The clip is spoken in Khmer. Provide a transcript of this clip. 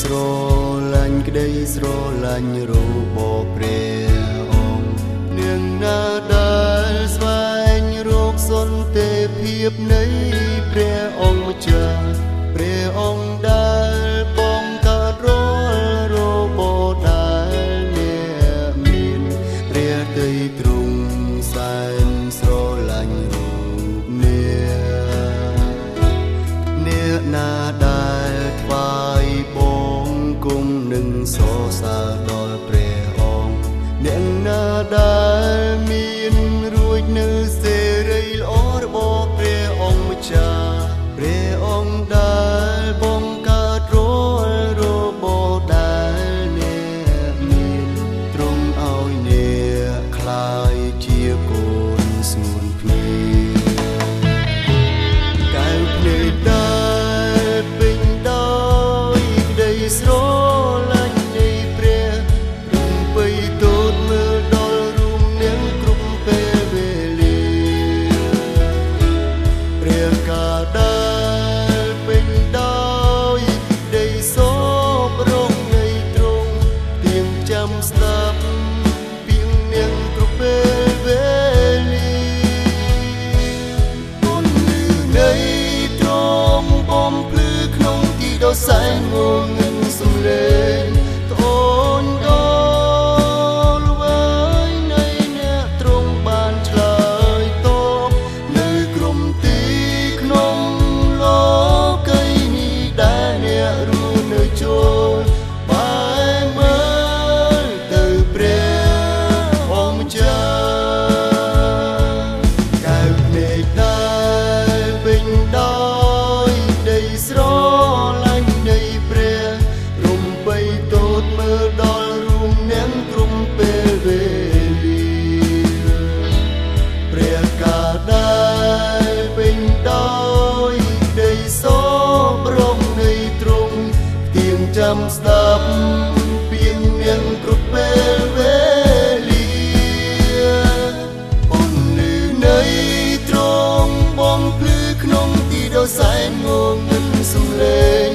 ស្រឡាញ់ក្តីស្រឡាញ់របស់ព្រះអង្គនាងណាដែលស្វែងរកសន្តិភាពនៃ នឹងសរសើរដល់ព្រះអង្គអ្នកណាដែលមានរួចនៅសេរីល្អរបស់ព្រះអង្គម្ចាស់ sein, Einwohnungen zum Leben. ដាំស្ដាប់ពីមានគ្រប់ពេលវេលាអូនលឺនៃត្រង់បងភ្លឺក្នុងទីដ៏សែនងងនឹងសំឡេង